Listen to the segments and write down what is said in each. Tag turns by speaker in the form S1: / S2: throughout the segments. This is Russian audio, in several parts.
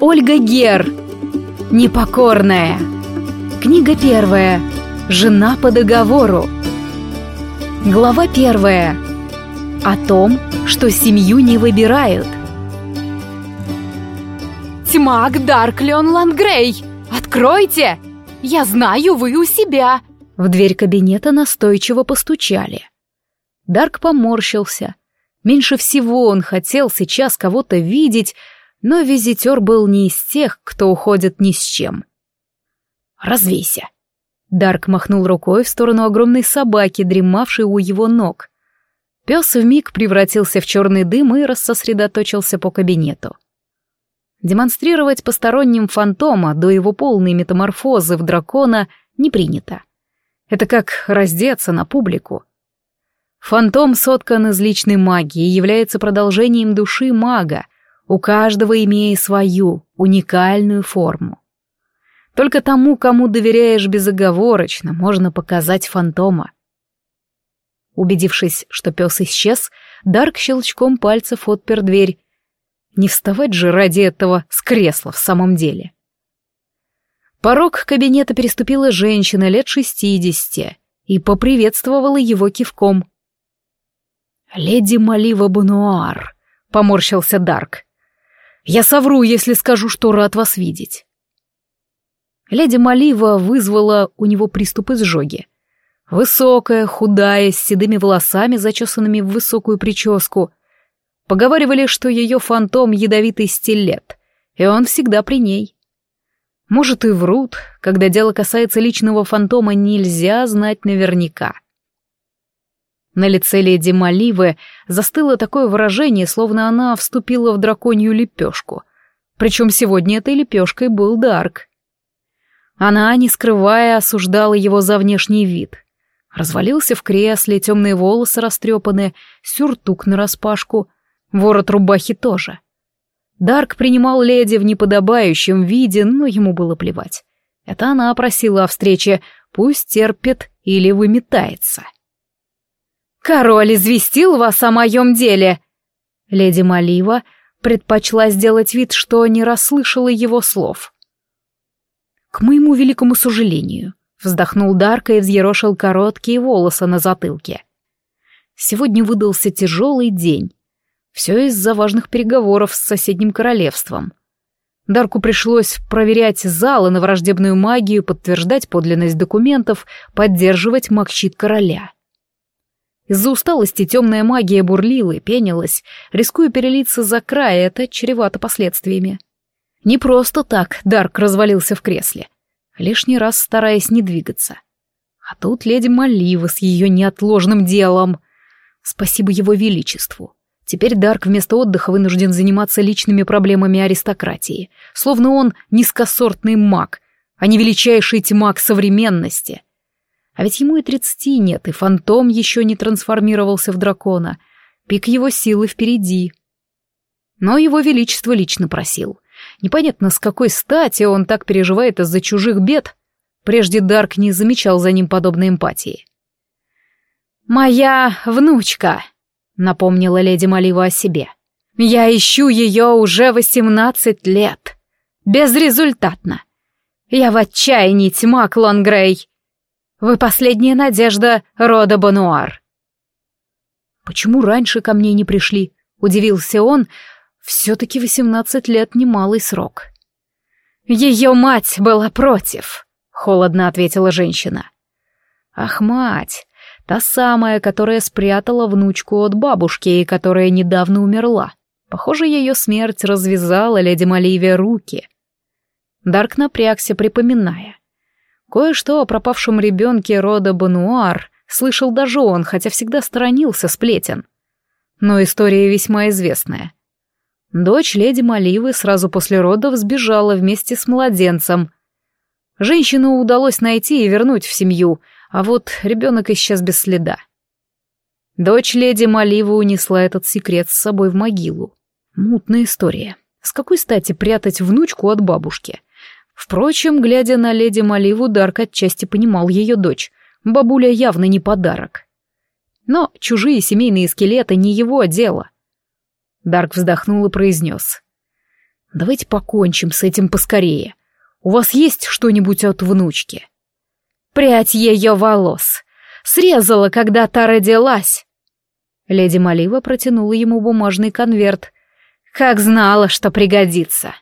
S1: Ольга Гер. Непокорная. Книга первая. Жена по договору. Глава первая. О том, что семью не выбирают.
S2: «Тьмак Дарклион Лангрей! Откройте! Я знаю, вы у себя!»
S1: В дверь кабинета настойчиво постучали. Дарк поморщился. Меньше всего он хотел сейчас кого-то видеть, но визитер был не из тех, кто уходит ни с чем. «Развейся!» Дарк махнул рукой в сторону огромной собаки, дремавшей у его ног. Пес вмиг превратился в черный дым и рассосредоточился по кабинету. Демонстрировать посторонним фантома до его полной метаморфозы в дракона не принято. Это как раздеться на публику. Фантом соткан из личной магии и является продолжением души мага — у каждого имея свою уникальную форму. Только тому, кому доверяешь безоговорочно, можно показать фантома. Убедившись, что пес исчез, Дарк щелчком пальцев отпер дверь. Не вставать же ради этого с кресла в самом деле. Порог кабинета переступила женщина лет шестидесяти и поприветствовала его кивком. «Леди Малива Бануар», — поморщился Дарк. Я совру, если скажу, что рад вас видеть. Леди Малива вызвала у него приступ изжоги. Высокая, худая, с седыми волосами, зачесанными в высокую прическу. Поговаривали, что ее фантом — ядовитый стилет, и он всегда при ней. Может, и врут, когда дело касается личного фантома, нельзя знать наверняка. На лице леди Маливы застыло такое выражение, словно она вступила в драконью лепешку. Причем сегодня этой лепешкой был Дарк. Она, не скрывая, осуждала его за внешний вид. Развалился в кресле, темные волосы растрепаны, сюртук нараспашку, ворот рубахи тоже. Дарк принимал леди в неподобающем виде, но ему было плевать. Это она просила о встрече, пусть терпит или выметается. «Король известил вас о моем деле!» Леди Малива предпочла сделать вид, что не расслышала его слов. «К моему великому сожалению», — вздохнул Дарка и взъерошил короткие волосы на затылке. «Сегодня выдался тяжелый день. Все из-за важных переговоров с соседним королевством. Дарку пришлось проверять залы на враждебную магию, подтверждать подлинность документов, поддерживать макщит короля». Из-за усталости темная магия бурлила и пенилась, рискуя перелиться за край, это чревато последствиями. Не просто так Дарк развалился в кресле, лишний раз стараясь не двигаться. А тут леди Малива с ее неотложным делом. Спасибо его величеству. Теперь Дарк вместо отдыха вынужден заниматься личными проблемами аристократии, словно он низкосортный маг, а не величайший тьмак современности — а ведь ему и тридцати нет, и фантом еще не трансформировался в дракона. Пик его силы впереди. Но его величество лично просил. Непонятно, с какой стати он так переживает из-за чужих бед. Прежде Дарк не замечал за ним подобной эмпатии. «Моя внучка», — напомнила леди Малива о себе. «Я ищу ее уже восемнадцать лет. Безрезультатно. Я в отчаянии, тьма, Клон Грей. Вы последняя надежда рода Бануар. Почему раньше ко мне не пришли? Удивился он. Все-таки восемнадцать лет немалый срок. Ее мать была против, холодно ответила женщина. Ах, мать, та самая, которая спрятала внучку от бабушки и которая недавно умерла. Похоже, ее смерть развязала леди Маливия руки. Дарк напрягся, припоминая. Кое-что о пропавшем ребенке рода Бануар слышал даже он, хотя всегда сторонился сплетен. Но история весьма известная. Дочь леди Маливы сразу после родов сбежала вместе с младенцем. Женщину удалось найти и вернуть в семью, а вот ребенок исчез без следа. Дочь леди Маливы унесла этот секрет с собой в могилу. Мутная история. С какой стати прятать внучку от бабушки? Впрочем, глядя на леди Маливу, Дарк отчасти понимал ее дочь. Бабуля явно не подарок. Но чужие семейные скелеты не его дело. Дарк вздохнул и произнес. Давайте покончим с этим поскорее. У вас есть что-нибудь от внучки?»
S2: «Прядь ее волос. Срезала, когда та родилась».
S1: Леди Малива протянула ему бумажный конверт.
S2: «Как знала, что пригодится».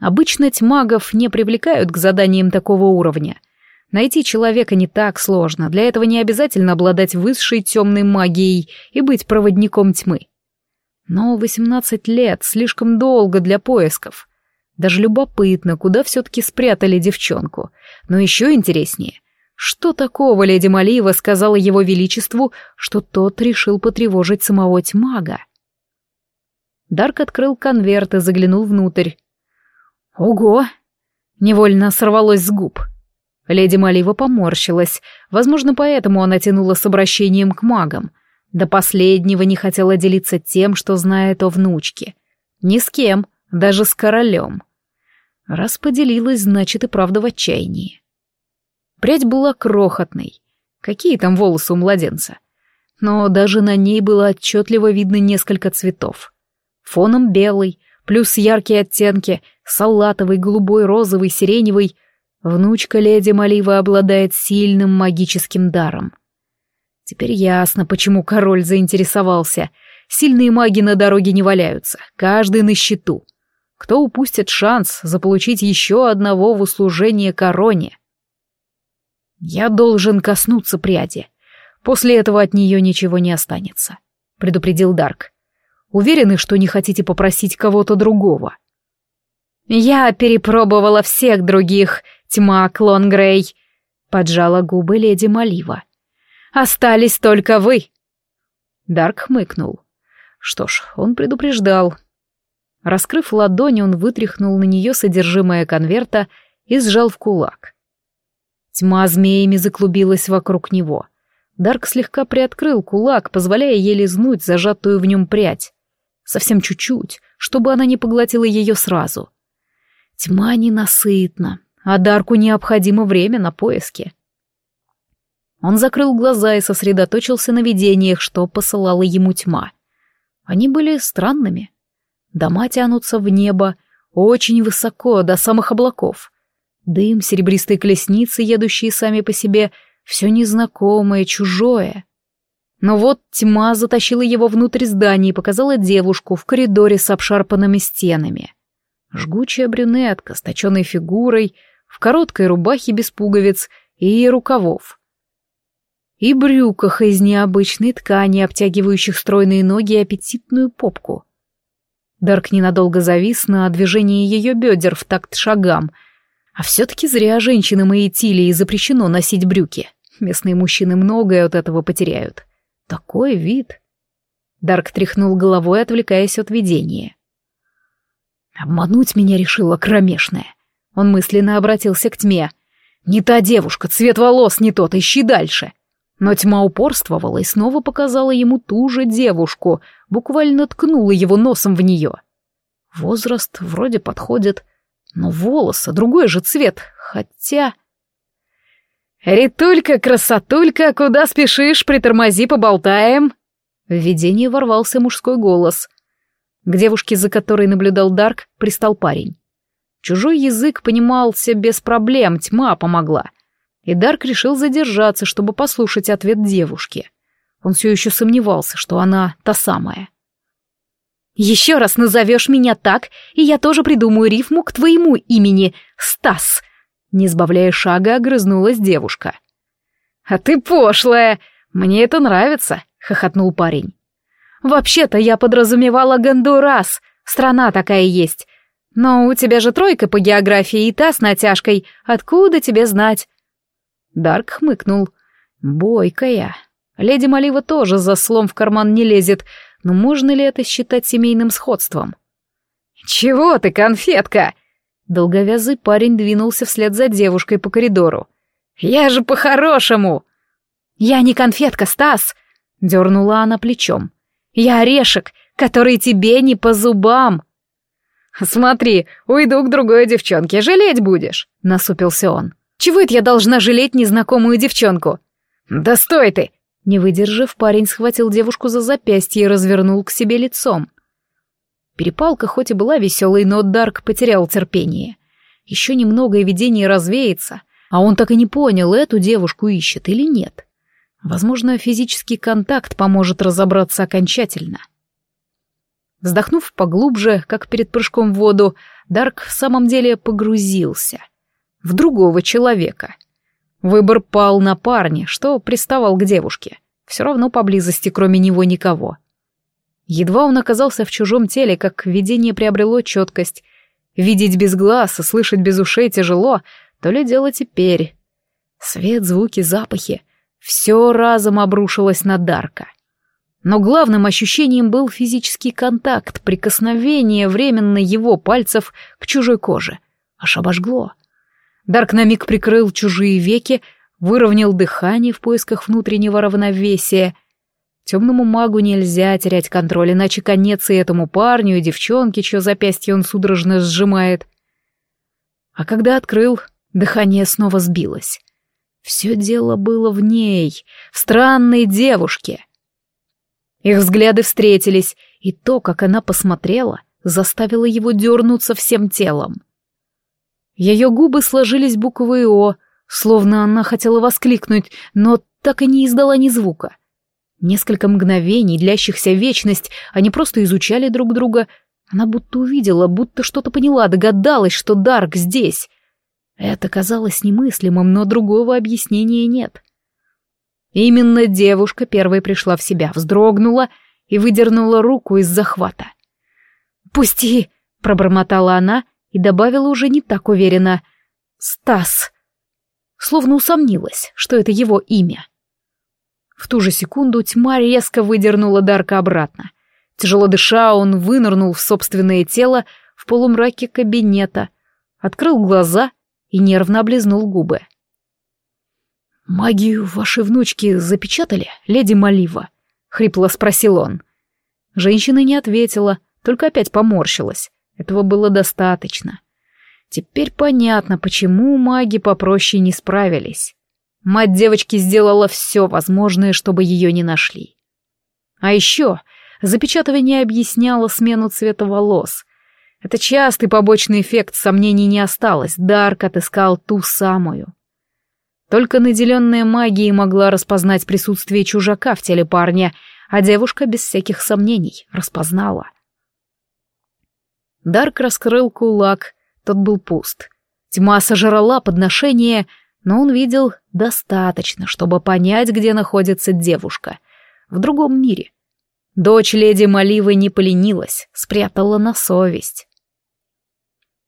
S1: Обычно тьмагов не привлекают к заданиям такого уровня. Найти человека не так сложно, для этого не обязательно обладать высшей темной магией и быть проводником тьмы. Но 18 лет слишком долго для поисков. Даже любопытно, куда все-таки спрятали девчонку. Но еще интереснее, что такого леди Малиева сказала его величеству, что тот решил потревожить самого тьмага? Дарк открыл конверт и заглянул внутрь. «Ого!» — невольно сорвалось с губ. Леди Малива поморщилась, возможно, поэтому она тянула с обращением к магам. До последнего не хотела делиться тем, что знает о внучке. Ни с кем, даже с королем. Раз поделилась, значит и правда в отчаянии. Прядь была крохотной. Какие там волосы у младенца? Но даже на ней было отчетливо видно несколько цветов. Фоном белый, плюс яркие оттенки, салатовый, голубой, розовый, сиреневый. Внучка леди Малива обладает сильным магическим даром. Теперь ясно, почему король заинтересовался. Сильные маги на дороге не валяются, каждый на счету. Кто упустит шанс заполучить еще одного в услужение короне? Я должен коснуться пряди. После этого от нее ничего не останется, предупредил Дарк. Уверены, что не хотите попросить кого-то другого?»
S2: «Я перепробовала всех других, тьма Клон Грей», — поджала губы леди Малива. «Остались только вы».
S1: Дарк хмыкнул. Что ж, он предупреждал. Раскрыв ладонь, он вытряхнул на нее содержимое конверта и сжал в кулак. Тьма змеями заклубилась вокруг него. Дарк слегка приоткрыл кулак, позволяя ей лизнуть зажатую в нем прядь. Совсем чуть-чуть, чтобы она не поглотила ее сразу. Тьма ненасытна, а Дарку необходимо время на поиски. Он закрыл глаза и сосредоточился на видениях, что посылала ему тьма. Они были странными. Дома тянутся в небо, очень высоко, до самых облаков. Дым, серебристые колесницы, едущие сами по себе, все незнакомое, чужое. Но вот тьма затащила его внутрь здания и показала девушку в коридоре с обшарпанными стенами. Жгучая брюнетка с точенной фигурой, в короткой рубахе без пуговиц и рукавов. И брюках из необычной ткани, обтягивающих стройные ноги и аппетитную попку. Дарк ненадолго завис на движении ее бедер в такт шагам. А все-таки зря женщинам и Этилии запрещено носить брюки. Местные мужчины многое от этого потеряют. Такой вид. Дарк тряхнул головой, отвлекаясь от видения. Обмануть меня решила кромешная. Он мысленно обратился к тьме. «Не та девушка, цвет волос не тот, ищи дальше». Но тьма упорствовала и снова показала ему ту же девушку, буквально ткнула его носом в нее. Возраст вроде подходит, но волосы другой же цвет, хотя...
S2: «Ритулька, красотулька, куда спешишь? Притормози, поболтаем!»
S1: В видение ворвался мужской голос. К девушке, за которой наблюдал Дарк, пристал парень. Чужой язык понимался без проблем, тьма помогла. И Дарк решил задержаться, чтобы послушать ответ девушки. Он все еще сомневался, что она та самая.
S2: «Еще раз назовешь меня так, и я тоже придумаю рифму к твоему имени, Стас!»
S1: Не сбавляя шага, огрызнулась девушка.
S2: «А ты пошлая! Мне это нравится!» — хохотнул парень. «Вообще-то я подразумевала Гондурас. Страна такая есть. Но у тебя же тройка по географии и та с натяжкой. Откуда тебе знать?»
S1: Дарк хмыкнул. «Бойкая. Леди Малива тоже за слом в карман не лезет, но можно ли это считать семейным сходством?»
S2: «Чего ты, конфетка?»
S1: Долговязый парень двинулся вслед за девушкой по коридору.
S2: «Я же по-хорошему!» «Я не конфетка, Стас!» — дернула она плечом. «Я орешек, который тебе не по зубам!» «Смотри, уйду к другой девчонке, жалеть будешь!» — насупился он. «Чего это я должна жалеть незнакомую девчонку?» «Да стой ты!» Не выдержав, парень схватил девушку за запястье и развернул к себе лицом.
S1: Перепалка хоть и была веселой, но Дарк потерял терпение. Еще немного и видение развеется, а он так и не понял, эту девушку ищет или нет. Возможно, физический контакт поможет разобраться окончательно. Вздохнув поглубже, как перед прыжком в воду, Дарк в самом деле погрузился. В другого человека. Выбор пал на парня, что приставал к девушке. Все равно поблизости кроме него никого. Едва он оказался в чужом теле, как видение приобрело четкость. Видеть без глаз и слышать без ушей тяжело, то ли дело теперь. Свет, звуки, запахи — все разом обрушилось на Дарка. Но главным ощущением был физический контакт, прикосновение временно его пальцев к чужой коже. Аж обожгло. Дарк на миг прикрыл чужие веки, выровнял дыхание в поисках внутреннего равновесия. Темному магу нельзя терять контроль, иначе конец и этому парню, и девчонке, чье запястье он судорожно сжимает. А когда открыл, дыхание снова сбилось. Все дело было в ней, в странной девушке. Их взгляды встретились, и то, как она посмотрела, заставило его дернуться всем телом. Ее губы сложились буквой «О», словно она хотела воскликнуть, но так и не издала ни звука. Несколько мгновений, длящихся вечность, они просто изучали друг друга. Она будто увидела, будто что-то поняла, догадалась, что Дарк здесь. Это казалось немыслимым, но другого объяснения нет. Именно девушка первой пришла в себя, вздрогнула и выдернула руку из захвата. «Пусти!» — пробормотала она и добавила уже не так уверенно. «Стас!» словно усомнилась, что это его имя. В ту же секунду тьма резко выдернула Дарка обратно. Тяжело дыша, он вынырнул в собственное тело в полумраке кабинета, открыл глаза и нервно облизнул губы. «Магию вашей внучки запечатали, леди Малива?» — хрипло спросил он. Женщина не ответила, только опять поморщилась. Этого было достаточно. Теперь понятно, почему маги попроще не справились. Мать девочки сделала все возможное, чтобы ее не нашли. А еще запечатывание объясняло смену цвета волос. Это частый побочный эффект, сомнений не осталось, Дарк отыскал ту самую. Только наделенная магией могла распознать присутствие чужака в теле парня, а девушка без всяких сомнений распознала. Дарк раскрыл кулак — тот был пуст. Тьма сожрала подношение, но он видел достаточно, чтобы понять, где находится девушка. В другом мире. Дочь леди Маливы не поленилась, спрятала на совесть.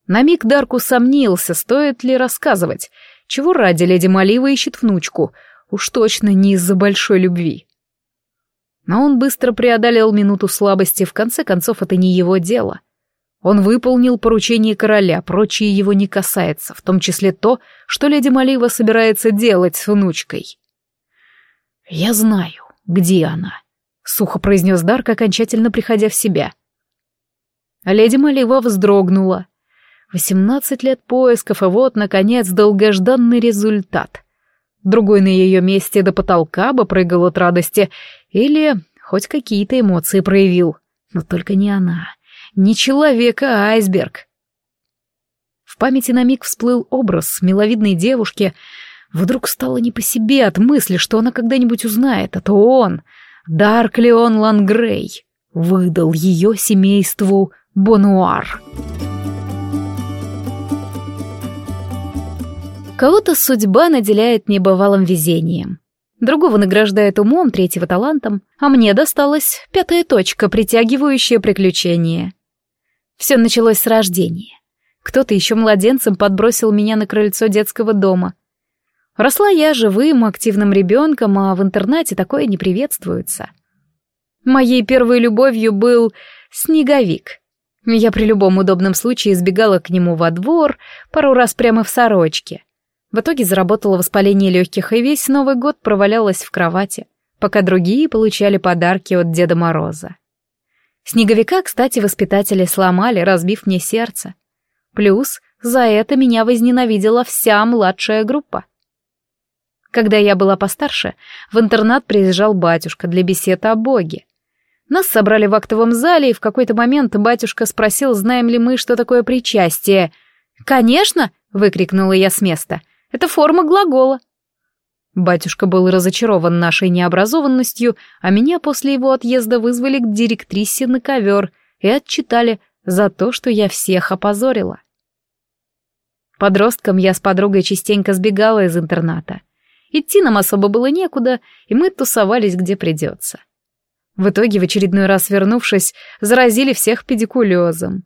S1: На миг Дарку сомнился, стоит ли рассказывать, чего ради леди Малива ищет внучку, уж точно не из-за большой любви. Но он быстро преодолел минуту слабости, в конце концов это не его дело — он выполнил поручение короля, прочее его не касается, в том числе то, что леди Малива собирается делать с внучкой. «Я знаю, где она», — сухо произнес Дарк, окончательно приходя в себя. леди Малива вздрогнула. Восемнадцать лет поисков, и вот, наконец, долгожданный результат. Другой на ее месте до потолка бы прыгал от радости или хоть какие-то эмоции проявил. Но только не она. Не человек, а айсберг. В памяти на миг всплыл образ миловидной девушки. Вдруг стало не по себе от мысли, что она когда-нибудь узнает. Это он, Дарк Леон Лангрей, выдал ее семейству Бонуар. Кого-то судьба наделяет небывалым везением. Другого награждает умом, третьего талантом, а мне досталась пятая точка, притягивающая приключения. Все началось с рождения. Кто-то еще младенцем подбросил меня на крыльцо детского дома. Росла я живым, активным ребенком, а в интернате такое не приветствуется. Моей первой любовью был снеговик. Я при любом удобном случае избегала к нему во двор, пару раз прямо в сорочке. В итоге заработала воспаление легких и весь Новый год провалялась в кровати, пока другие получали подарки от Деда Мороза. Снеговика, кстати, воспитатели сломали, разбив мне сердце. Плюс за это меня возненавидела вся младшая группа. Когда я была постарше, в интернат приезжал батюшка для беседы о Боге. Нас собрали в актовом зале, и в какой-то момент батюшка спросил, знаем ли мы, что такое причастие. «Конечно!» — выкрикнула я с места. «Это форма глагола». Батюшка был разочарован нашей необразованностью, а меня после его отъезда вызвали к директрисе на ковер и отчитали за то, что я всех опозорила. Подростком я с подругой частенько сбегала из интерната. Идти нам особо было некуда, и мы тусовались где придется. В итоге, в очередной раз вернувшись, заразили всех педикулезом.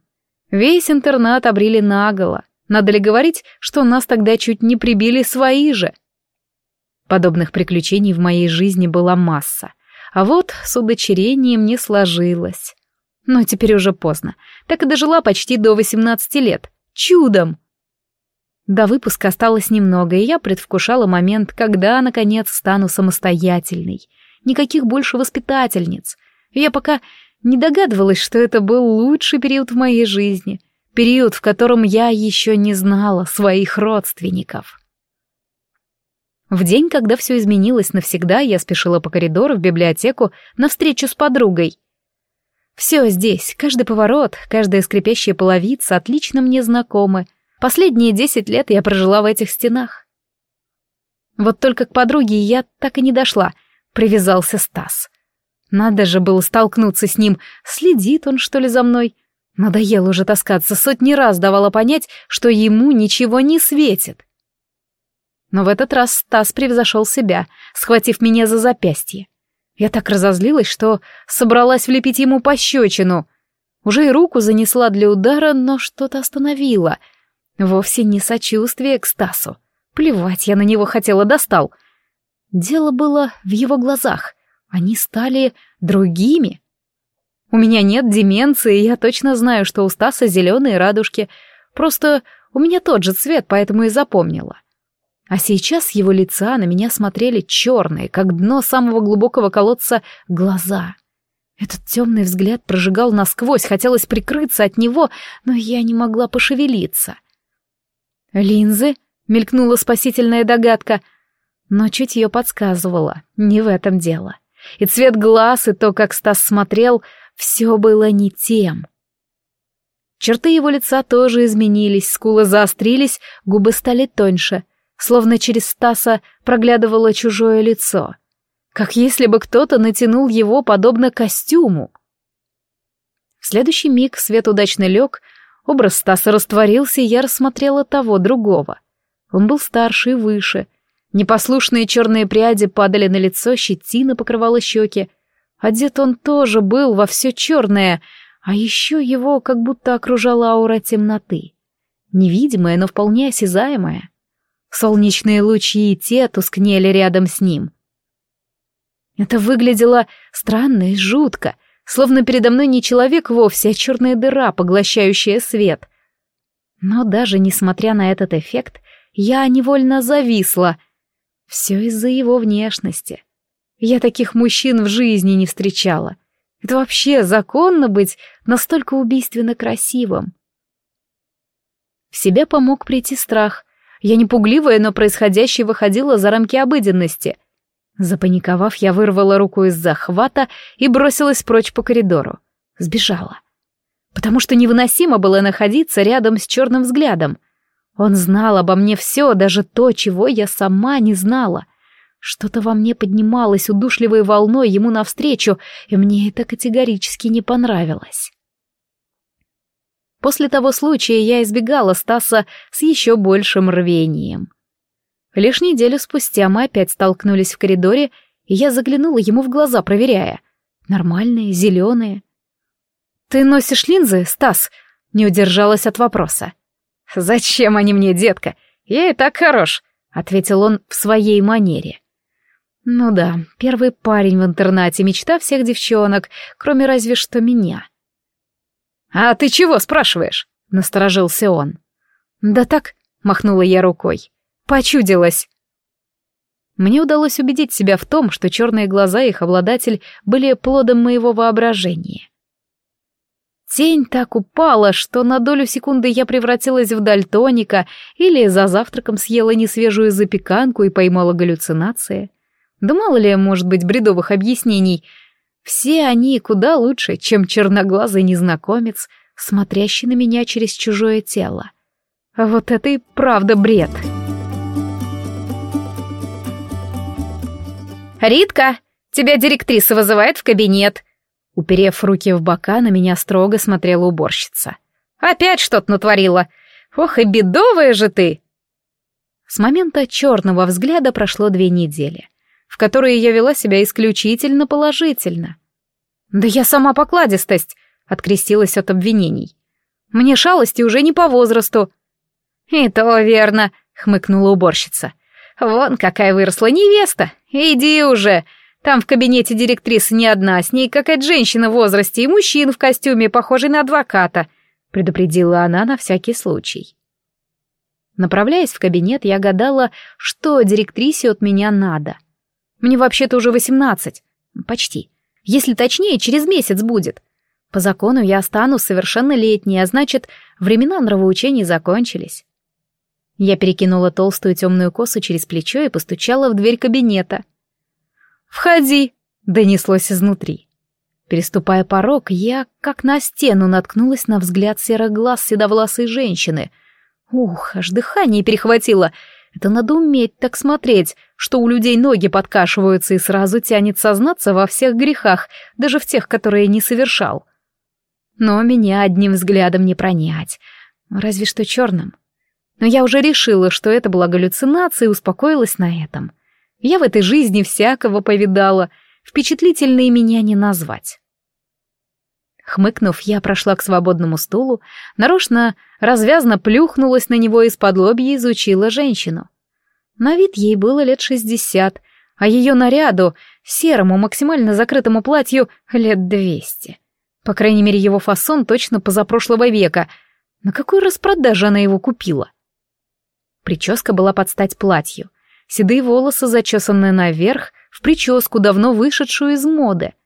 S1: Весь интернат обрили наголо. Надо ли говорить, что нас тогда чуть не прибили свои же? Подобных приключений в моей жизни была масса. А вот с удочерением не сложилось. Но теперь уже поздно. Так и дожила почти до 18 лет. Чудом! До выпуска осталось немного, и я предвкушала момент, когда, наконец, стану самостоятельной. Никаких больше воспитательниц. Я пока не догадывалась, что это был лучший период в моей жизни. Период, в котором я еще не знала своих родственников. В день, когда все изменилось навсегда, я спешила по коридору в библиотеку на встречу с подругой. Все здесь, каждый поворот, каждая скрипящая половица отлично мне знакомы. Последние десять лет я прожила в этих стенах. Вот только к подруге я так и не дошла. Привязался Стас. Надо же было столкнуться с ним. Следит он, что ли, за мной? Надоело уже таскаться, сотни раз давала понять, что ему ничего не светит. Но в этот раз Стас превзошел себя, схватив меня за запястье. Я так разозлилась, что собралась влепить ему пощечину. Уже и руку занесла для удара, но что-то остановило. Вовсе не сочувствие к Стасу. Плевать я на него хотела, достал. Дело было в его глазах. Они стали другими. У меня нет деменции, я точно знаю, что у Стаса зеленые радужки. Просто у меня тот же цвет, поэтому и запомнила. А сейчас его лица на меня смотрели черные, как дно самого глубокого колодца, глаза. Этот темный взгляд прожигал насквозь, хотелось прикрыться от него, но я не могла пошевелиться. «Линзы?» — мелькнула спасительная догадка, но чуть ее подсказывала, не в этом дело. И цвет глаз, и то, как Стас смотрел, все было не тем. Черты его лица тоже изменились, скулы заострились, губы стали тоньше — словно через Стаса проглядывало чужое лицо, как если бы кто-то натянул его подобно костюму. В следующий миг свет удачно лег, образ Стаса растворился, и я рассмотрела того, другого. Он был старше и выше. Непослушные черные пряди падали на лицо, щетина покрывала щеки. Одет он тоже был во все черное, а еще его как будто окружала аура темноты. Невидимая, но вполне осязаемая. Солнечные лучи и те тускнели рядом с ним. Это выглядело странно и жутко, словно передо мной не человек вовсе, а черная дыра, поглощающая свет. Но даже несмотря на этот эффект, я невольно зависла. Все из-за его внешности. Я таких мужчин в жизни не встречала. Это вообще законно быть настолько убийственно красивым? В себя помог прийти страх. Я не пугливая, но происходящее выходило за рамки обыденности. Запаниковав, я вырвала руку из захвата и бросилась прочь по коридору. Сбежала. Потому что невыносимо было находиться рядом с черным взглядом. Он знал обо мне все, даже то, чего я сама не знала. Что-то во мне поднималось удушливой волной ему навстречу, и мне это категорически не понравилось. После того случая я избегала Стаса с еще большим рвением. Лишь неделю спустя мы опять столкнулись в коридоре, и я заглянула ему в глаза, проверяя. Нормальные, зеленые. «Ты носишь линзы, Стас?» — не удержалась от вопроса. «Зачем они мне, детка? Я и так хорош», — ответил он в своей манере. «Ну да, первый парень в интернате, мечта всех девчонок, кроме разве что меня». «А ты чего спрашиваешь?» — насторожился он. «Да так», — махнула я рукой. «Почудилась». Мне удалось убедить себя в том, что черные глаза их обладатель были плодом моего воображения. Тень так упала, что на долю секунды я превратилась в дальтоника или за завтраком съела несвежую запеканку и поймала галлюцинации. Да мало ли, может быть, бредовых объяснений. Все они куда лучше, чем черноглазый незнакомец, смотрящий на меня через чужое тело. Вот это и правда бред.
S2: «Ритка, тебя директриса вызывает в кабинет!»
S1: Уперев руки в бока, на меня строго смотрела уборщица.
S2: «Опять что-то натворила! Ох и бедовая же ты!»
S1: С момента черного взгляда прошло две недели, в которые я вела себя исключительно положительно.
S2: «Да я сама покладистость!» — открестилась от обвинений. «Мне шалости уже не по возрасту». «И то верно», — хмыкнула уборщица. «Вон какая выросла невеста! Иди уже! Там в кабинете директрисы не одна, с ней какая-то женщина в возрасте и мужчина в костюме, похожий на адвоката», — предупредила она на всякий случай.
S1: Направляясь в кабинет, я гадала, что директрисе от меня надо. Мне вообще-то уже восемнадцать. Почти. Если точнее, через месяц будет. По закону я стану совершеннолетней, а значит, времена нравоучений закончились. Я перекинула толстую темную косу через плечо и постучала в дверь кабинета. «Входи!» — донеслось изнутри. Переступая порог, я, как на стену, наткнулась на взгляд серых глаз седовласой женщины — Ух, аж дыхание перехватило. Это надо уметь так смотреть, что у людей ноги подкашиваются и сразу тянет сознаться во всех грехах, даже в тех, которые не совершал. Но меня одним взглядом не пронять, разве что черным. Но я уже решила, что это была галлюцинация и успокоилась на этом. Я в этой жизни всякого повидала, впечатлительной меня не назвать. Хмыкнув, я прошла к свободному стулу, нарочно развязно плюхнулась на него и с-под лобья изучила женщину. На вид ей было лет шестьдесят, а ее наряду, серому, максимально закрытому платью, лет двести. По крайней мере, его фасон точно позапрошлого века. На какой распродаже она его купила? Прическа была под стать платью. Седые волосы, зачесанные наверх, в прическу, давно вышедшую из моды —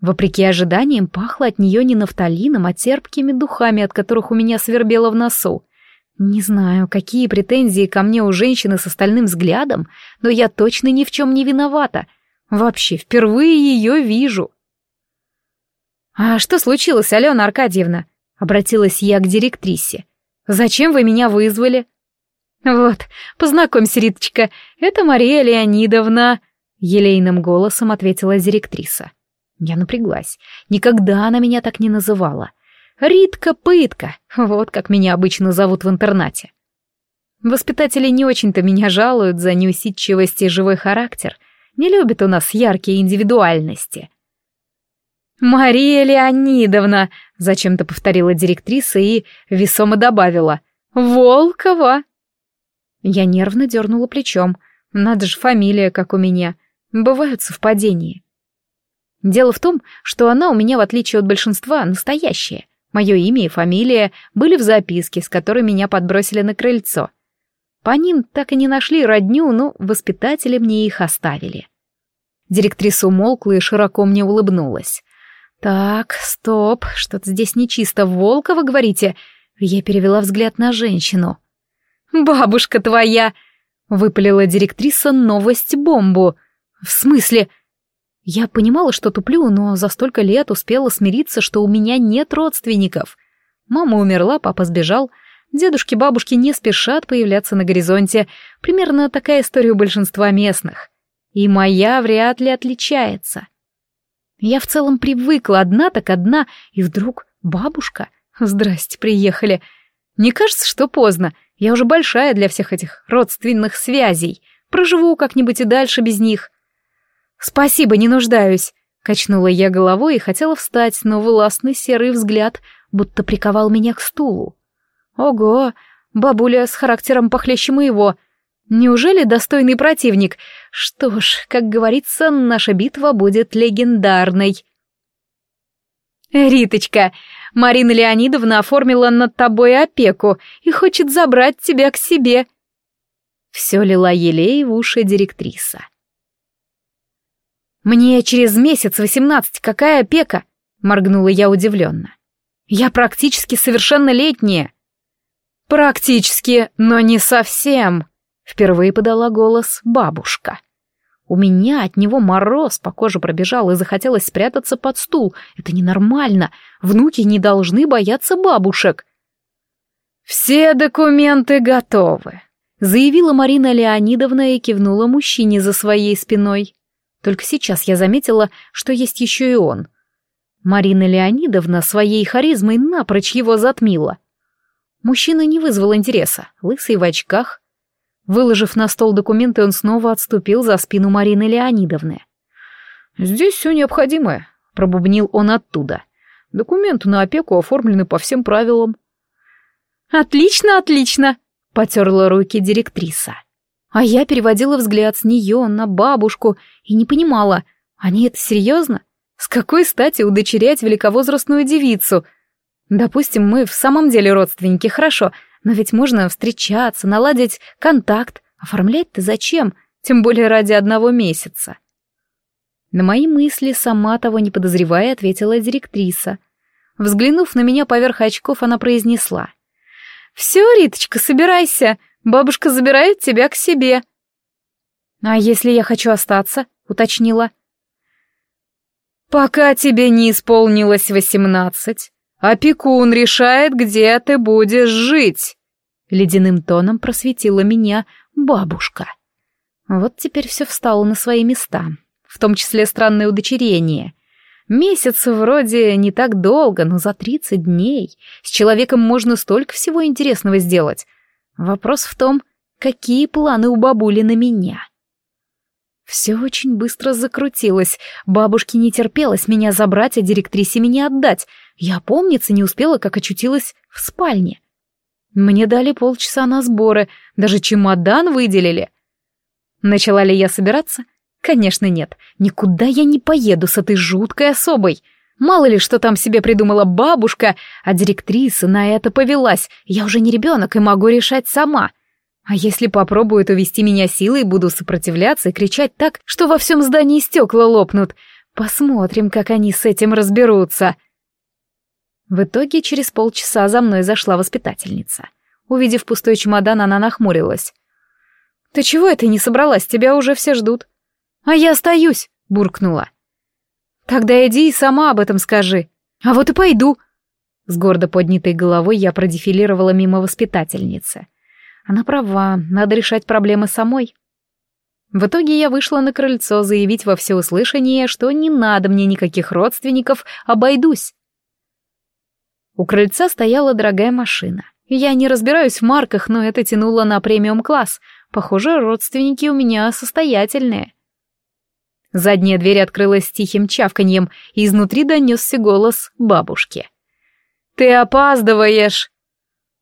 S1: Вопреки ожиданиям, пахло от нее не нафталином, а терпкими духами, от которых у меня свербело в носу. Не знаю, какие претензии ко мне у женщины с остальным взглядом, но я точно ни в чем не виновата. Вообще, впервые ее вижу. «А что случилось, Алена Аркадьевна?» — обратилась я к директрисе. «Зачем вы меня вызвали?» «Вот, познакомься, Риточка, это Мария Леонидовна», — елейным голосом ответила директриса. Я напряглась. Никогда она меня так не называла. Ритка-пытка, вот как меня обычно зовут в интернате. Воспитатели не очень-то меня жалуют за неусидчивость и живой характер. Не любят у нас яркие индивидуальности. «Мария Леонидовна!» — зачем-то повторила директриса и весомо добавила. «Волкова!» Я нервно дернула плечом. Надо же, фамилия, как у меня. Бывают совпадения. Дело в том, что она у меня, в отличие от большинства, настоящая. Мое имя и фамилия были в записке, с которой меня подбросили на крыльцо. По ним так и не нашли родню, но воспитатели мне их оставили. Директриса умолкла и широко мне улыбнулась. «Так, стоп, что-то здесь нечисто. Волкова, говорите?» Я перевела взгляд на женщину. «Бабушка твоя!» — выпалила директриса новость-бомбу. «В смысле?» Я понимала, что туплю, но за столько лет успела смириться, что у меня нет родственников. Мама умерла, папа сбежал. Дедушки, бабушки не спешат появляться на горизонте. Примерно такая история у большинства местных. И моя вряд ли отличается. Я в целом привыкла одна так одна, и вдруг бабушка. Здрасте, приехали. Не кажется, что поздно. Я уже большая для всех этих родственных связей. Проживу как-нибудь и дальше без них. «Спасибо, не нуждаюсь», — качнула я головой и хотела встать, но властный серый взгляд будто приковал меня к стулу. «Ого, бабуля с характером похлеще моего. Неужели достойный противник? Что ж, как говорится, наша битва будет легендарной». «Риточка, Марина Леонидовна оформила над тобой опеку и хочет забрать тебя к себе». Все лила елей в уши директриса. «Мне через месяц восемнадцать, какая опека?» — моргнула я удивленно. «Я практически совершеннолетняя». «Практически, но не совсем», — впервые подала голос бабушка. У меня от него мороз по коже пробежал и захотелось спрятаться под стул. Это ненормально. Внуки не должны бояться бабушек. «Все документы готовы», — заявила Марина Леонидовна и кивнула мужчине за своей спиной. Только сейчас я заметила, что есть еще и он. Марина Леонидовна своей харизмой напрочь его затмила. Мужчина не вызвал интереса, лысый в очках. Выложив на стол документы, он снова отступил за спину Марины Леонидовны. «Здесь все необходимое», — пробубнил он оттуда. «Документы на опеку оформлены по всем правилам».
S2: «Отлично, отлично!» — потерла руки директриса. А я переводила взгляд с нее на бабушку и не понимала, они это серьезно? С какой стати удочерять великовозрастную девицу? Допустим, мы в самом деле родственники, хорошо, но ведь можно встречаться, наладить контакт. Оформлять-то зачем? Тем более ради одного месяца. На мои мысли, сама того не подозревая, ответила директриса. Взглянув на меня поверх очков, она произнесла. «Все, Риточка, собирайся. Бабушка забирает тебя к себе». «А если я хочу остаться?» — уточнила.
S1: «Пока тебе не исполнилось восемнадцать, опекун решает, где ты будешь жить», — ледяным тоном просветила меня бабушка. Вот теперь все встало на свои места, в том числе странное удочерение. Месяц вроде не так долго, но за тридцать дней с человеком можно столько всего интересного сделать. Вопрос в том, какие планы у бабули на меня. Все очень быстро закрутилось. Бабушке не терпелось меня забрать, а директрисе меня отдать. Я, помнится, не успела, как очутилась в спальне. Мне дали полчаса на сборы, даже чемодан выделили. Начала ли я собираться? Конечно, нет. Никуда я не поеду с этой жуткой особой. Мало ли, что там себе придумала бабушка, а директриса на это повелась. Я уже не ребенок и могу решать сама. А если попробуют увести меня силой, буду сопротивляться и кричать так, что во всем здании стекла лопнут. Посмотрим, как они с этим разберутся. В итоге через полчаса за мной зашла воспитательница. Увидев пустой чемодан, она нахмурилась. «Ты чего это не собралась? Тебя уже все ждут». «А я остаюсь», — буркнула. «Тогда иди и сама об этом скажи. А вот и пойду». С гордо поднятой головой я продефилировала мимо воспитательницы. Она права, надо решать проблемы самой. В итоге я вышла на крыльцо заявить во всеуслышание, что не надо мне никаких родственников, обойдусь. У крыльца стояла дорогая машина. Я не разбираюсь в марках, но это тянуло на премиум-класс. Похоже, родственники у меня состоятельные. Задняя дверь открылась тихим чавканьем, и изнутри донесся голос бабушки. «Ты опаздываешь!»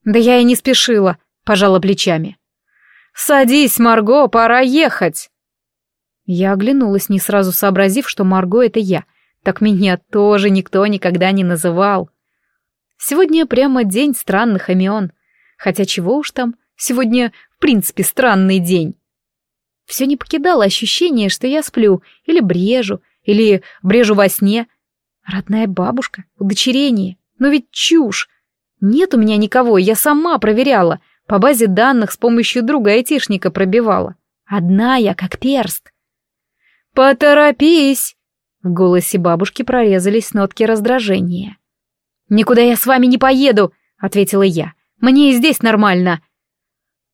S1: «Да я и не спешила», пожала плечами. «Садись, Марго, пора ехать!» Я оглянулась, не сразу сообразив, что Марго — это я. Так меня тоже никто никогда не называл. Сегодня прямо день странных имен. Хотя чего уж там, сегодня в принципе странный день. Все не покидало ощущение, что я сплю, или брежу, или брежу во сне. Родная бабушка, удочерение. Но ведь чушь. Нет у меня никого, я сама проверяла. По базе данных с помощью друга айтишника пробивала. Одна я, как перст. «Поторопись!» В голосе бабушки прорезались нотки раздражения. «Никуда я с вами не поеду!» — ответила я. «Мне и здесь нормально!»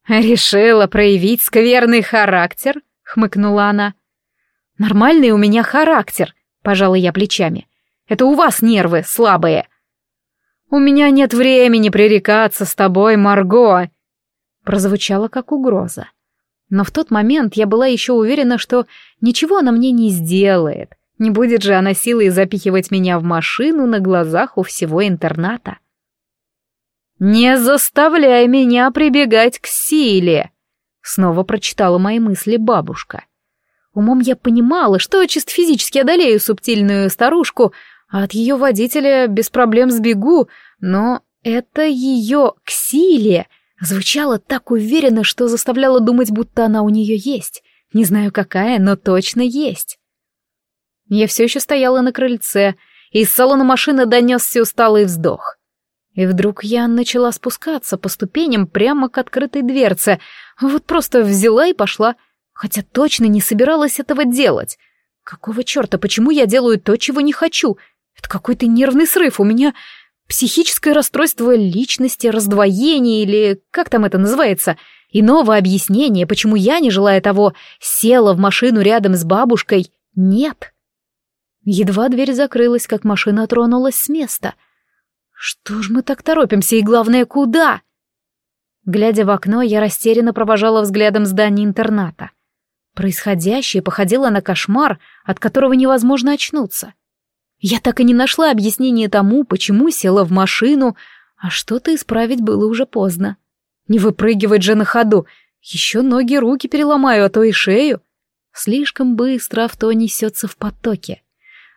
S1: «Решила проявить скверный характер?» — хмыкнула она. «Нормальный у меня характер», — пожала я плечами. «Это у вас нервы слабые». «У меня нет времени пререкаться с тобой, Марго», прозвучало как угроза. Но в тот момент я была еще уверена, что ничего она мне не сделает. Не будет же она силой запихивать меня в машину на глазах у всего интерната. «Не заставляй меня прибегать к силе!» Снова прочитала мои мысли бабушка. Умом я понимала, что чисто физически одолею субтильную старушку, а от ее водителя без проблем сбегу, но это ее к силе — Звучало так уверенно, что заставляло думать, будто она у нее есть. Не знаю какая, но точно есть. Я все еще стояла на крыльце, и из салона машины донесся усталый вздох. И вдруг я начала спускаться по ступеням прямо к открытой дверце. Вот просто взяла и пошла. Хотя точно не собиралась этого делать. Какого черта, почему я делаю то, чего не хочу? Это какой-то нервный срыв, у меня психическое расстройство личности, раздвоение или как там это называется. Иного объяснения, почему я, не желая того, села в машину рядом с бабушкой, нет. Едва дверь закрылась, как машина тронулась с места. Что ж мы так торопимся и, главное, куда? Глядя в окно, я растерянно провожала взглядом здание интерната. Происходящее походило на кошмар, от которого невозможно очнуться. Я так и не нашла объяснения тому, почему села в машину, а что-то исправить было уже поздно. Не выпрыгивать же на ходу, еще ноги, руки переломаю, а то и шею. Слишком быстро авто несется в потоке.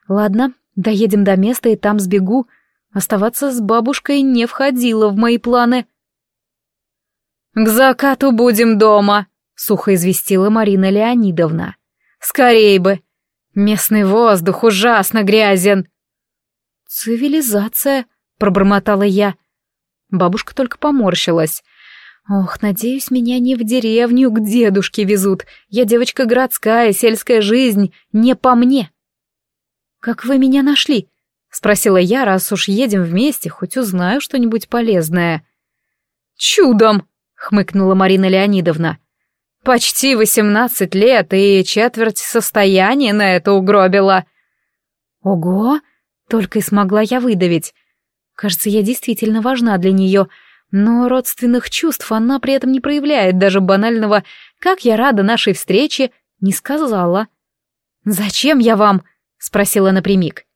S1: Ладно, доедем до места и там сбегу. Оставаться с бабушкой не входило в мои планы. «К закату будем дома», сухо известила Марина Леонидовна. «Скорей бы! Местный воздух ужасно грязен!» «Цивилизация!» — пробормотала я. Бабушка только поморщилась. «Ох, надеюсь, меня не в деревню к дедушке везут. Я девочка городская, сельская жизнь, не по мне». «Как вы меня нашли?» — спросила я, раз уж едем вместе, хоть узнаю что-нибудь полезное. «Чудом!» — хмыкнула Марина Леонидовна. Почти восемнадцать лет и четверть состояния на это угробила. Ого, только и смогла я выдавить. Кажется, я действительно важна для нее, но родственных чувств она при этом не проявляет, даже банального «как я рада нашей встрече» не сказала. «Зачем я вам?» — спросила напрямик.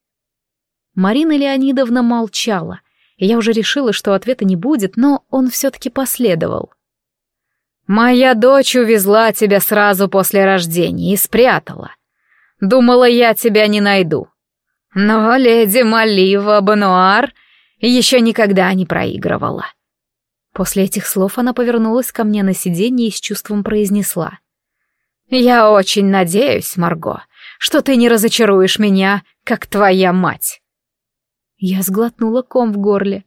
S1: Марина Леонидовна молчала, и я уже решила, что ответа не будет, но он все-таки последовал. Моя дочь увезла тебя сразу после рождения и спрятала. Думала, я тебя не найду. Но леди Малива Бануар еще никогда не проигрывала. После этих слов она повернулась ко мне на сиденье и с чувством произнесла. «Я очень надеюсь, Марго, что ты не разочаруешь меня, как твоя мать». Я сглотнула ком в горле.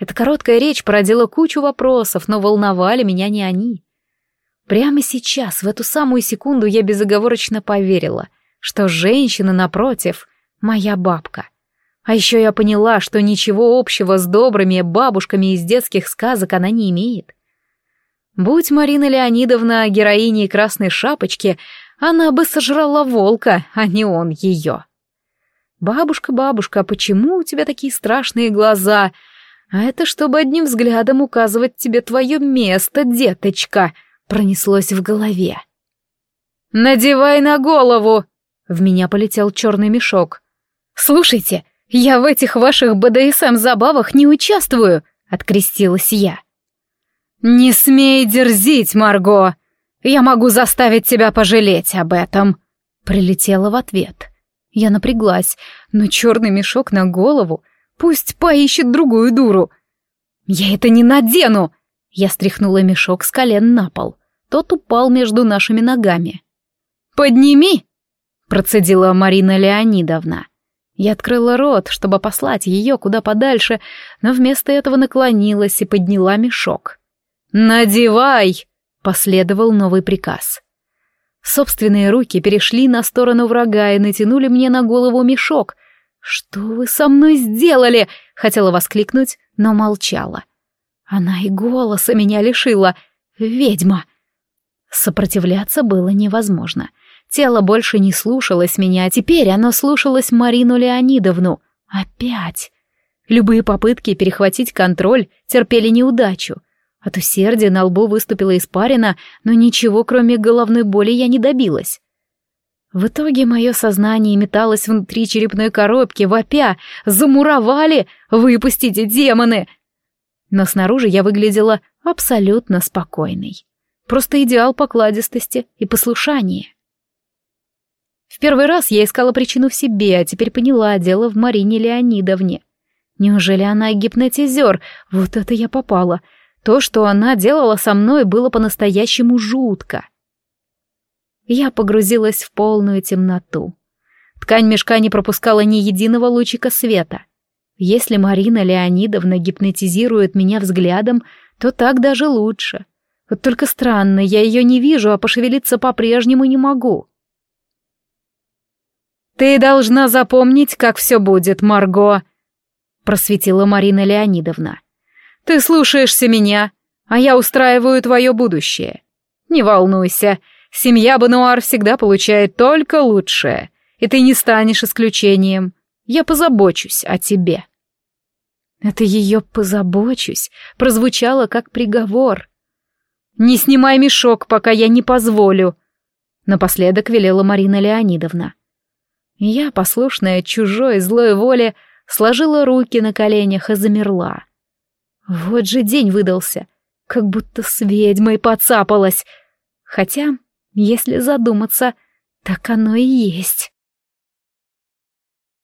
S1: Эта короткая речь породила кучу вопросов, но волновали меня не они. Прямо сейчас, в эту самую секунду, я безоговорочно поверила, что женщина, напротив, моя бабка. А еще я поняла, что ничего общего с добрыми бабушками из детских сказок она не имеет. Будь Марина Леонидовна героиней красной шапочки, она бы сожрала волка, а не он ее. «Бабушка, бабушка, а почему у тебя такие страшные глаза?» «А это чтобы одним взглядом указывать тебе твое место, деточка», пронеслось в голове. «Надевай на голову!» В меня полетел черный мешок. «Слушайте, я в этих ваших БДСМ-забавах не участвую!» — открестилась я. «Не смей дерзить, Марго! Я могу заставить тебя пожалеть об этом!» Прилетела в ответ. Я напряглась, но черный мешок на голову пусть поищет другую дуру. «Я это не надену!» Я стряхнула мешок с колен на пол. Тот упал между нашими ногами. «Подними!» — процедила Марина Леонидовна. Я открыла рот, чтобы послать ее куда подальше, но вместо этого наклонилась и подняла мешок. «Надевай!» — последовал новый приказ. Собственные руки перешли на сторону врага и натянули мне на голову мешок. «Что вы со мной сделали?» — хотела воскликнуть, но молчала. Она и голоса меня лишила. Ведьма. Сопротивляться было невозможно. Тело больше не слушалось меня, а теперь оно слушалось Марину Леонидовну. Опять. Любые попытки перехватить контроль терпели неудачу. От усердия на лбу выступила испарина, но ничего, кроме головной боли, я не добилась. В итоге мое сознание металось внутри черепной коробки, вопя «Замуровали! Выпустите, демоны!» но снаружи я выглядела абсолютно спокойной. Просто идеал покладистости и послушания. В первый раз я искала причину в себе, а теперь поняла дело в Марине Леонидовне. Неужели она гипнотизер? Вот это я попала. То, что она делала со мной, было по-настоящему жутко. Я погрузилась в полную темноту. Ткань мешка не пропускала ни единого лучика света. Если Марина Леонидовна гипнотизирует меня взглядом, то так даже лучше. Вот только странно, я ее не вижу, а пошевелиться по-прежнему не могу.
S2: «Ты должна запомнить, как все будет, Марго», — просветила Марина Леонидовна. «Ты слушаешься меня, а я устраиваю твое будущее. Не волнуйся, семья Бануар всегда получает только лучшее, и ты не станешь исключением. Я позабочусь о тебе».
S1: Это ее «позабочусь» прозвучало как приговор.
S2: «Не снимай мешок, пока я не позволю», — напоследок велела Марина Леонидовна.
S1: Я, послушная чужой злой воле, сложила руки на коленях и замерла. Вот же день выдался, как будто с ведьмой подцапалась. Хотя, если задуматься, так оно и есть.